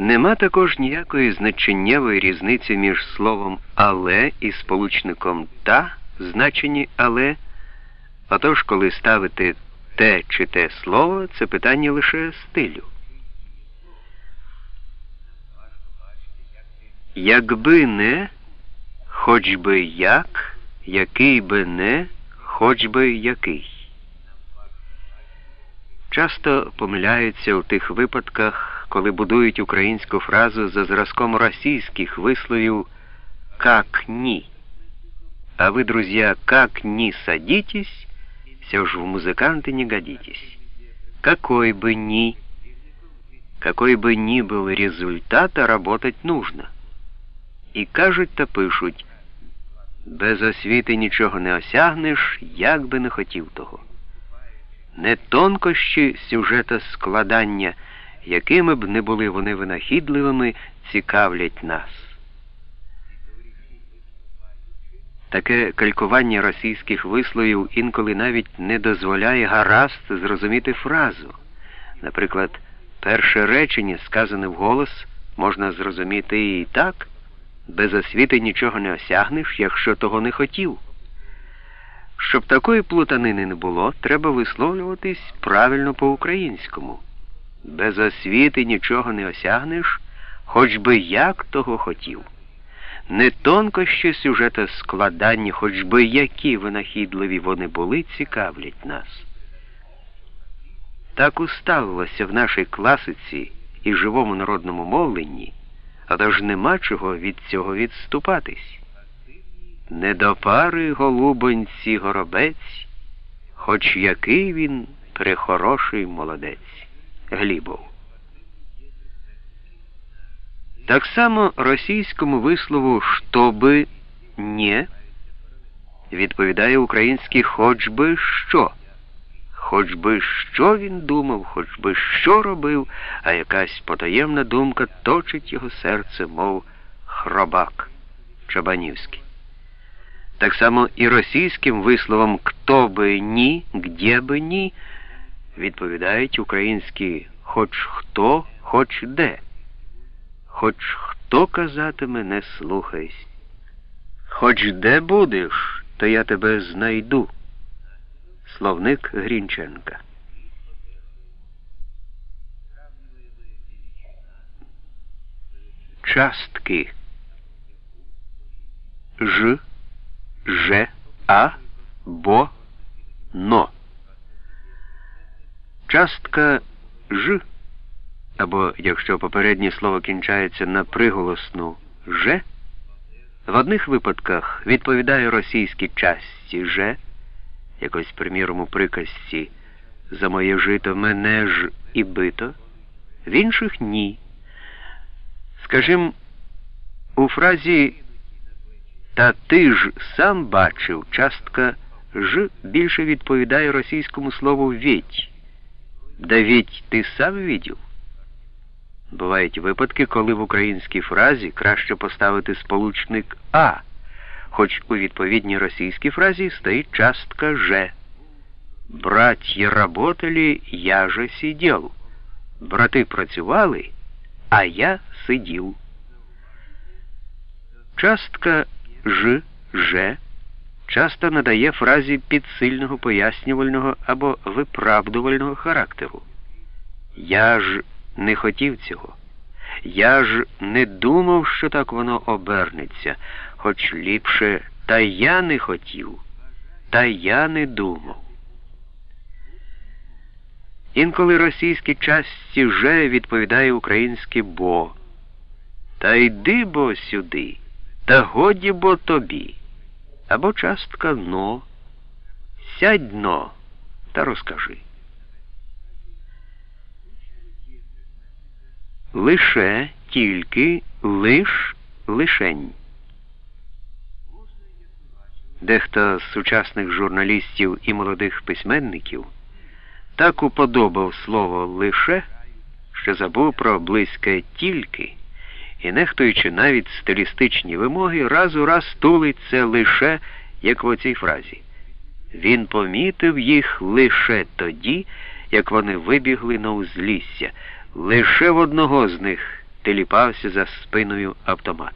Нема також ніякої значеннєвої різниці між словом але і сполучником та значенні але. Отож, коли ставити те чи те слово, це питання лише стилю. Якби не, хоч би як, який би не, хоч би який. Часто помиляються у тих випадках, коли будують українську фразу за зразком російських висловів «как ні». А вы, друзья, как ни садитесь, все же в музыканты не годитесь. Какой бы ни, какой бы ни был результат, а работать нужно. І кажуть та пишуть, без освіти нічого не осягнеш, як би не хотів того. Не тонкощі сюжета складання, якими б не були вони винахідливими, цікавлять нас. Таке калькування російських висловів інколи навіть не дозволяє гаразд зрозуміти фразу. Наприклад, перше речення, сказане вголос, можна зрозуміти і так, без освіти нічого не осягнеш, якщо того не хотів. Щоб такої плутанини не було, треба висловлюватись правильно по-українському. Без освіти нічого не осягнеш, хоч би як того хотів. Не тонкощі сюжета складання, хоч би які винахідливі вони були, цікавлять нас. Так уставилося в нашій класиці і живому народному мовленні, але ж нема чого від цього відступатись. Не до пари голубонці горобець, хоч який він прихороший молодець. Глібов. Так само російському вислову «щоби не» відповідає український хоч би що. Хоч би що він думав, хоч би що робив, а якась потаємна думка точить його серце, мов хробак Чабанівський. Так само і російським висловом «хто би ні, где би ні» відповідають українські хоч хто, хоч де. Хоч хто казатиме, не слухайсь. Хоч де будеш, то я тебе знайду. Словник Грінченка. Частки Ж, Ж, А, Бо, Но. Частка Ж або якщо попереднє слово кінчається на приголосну «же», в одних випадках відповідає російській часті «же», якось, приміром, у приказці «за моє жито мене ж і бито», в інших ні. Скажімо, у фразі Та ти ж сам бачив частка ж більше відповідає російському слову «ведь». Да ведь ти сам видів? Бувають випадки, коли в українській фразі краще поставити сполучник А, хоч у відповідній російській фразі стоїть частка Ж. Братья работали, я же сидів. Брати працювали, а я сидів. Частка Ж, Ж часто надає фразі підсильного пояснювального або виправдувального характеру. Я ж не хотів цього. Я ж не думав, що так воно обернеться, хоч ліпше, та я не хотів, та я не думав. Інколи російські часті вже відповідає українське бо. Та йди бо сюди, та годі бо тобі. Або частка но. Сядь но та розкажи. лише, тільки, лиш, лишень. Дехто з сучасних журналістів і молодих письменників так уподобав слово лише, що забув про близьке тільки, і, нехтуючи навіть стилістичні вимоги, раз у раз тулить це лише, як в оцій фразі. Він помітив їх лише тоді, як вони вибігли на узлісся. Лише в одного з них теліпався за спиною автомат.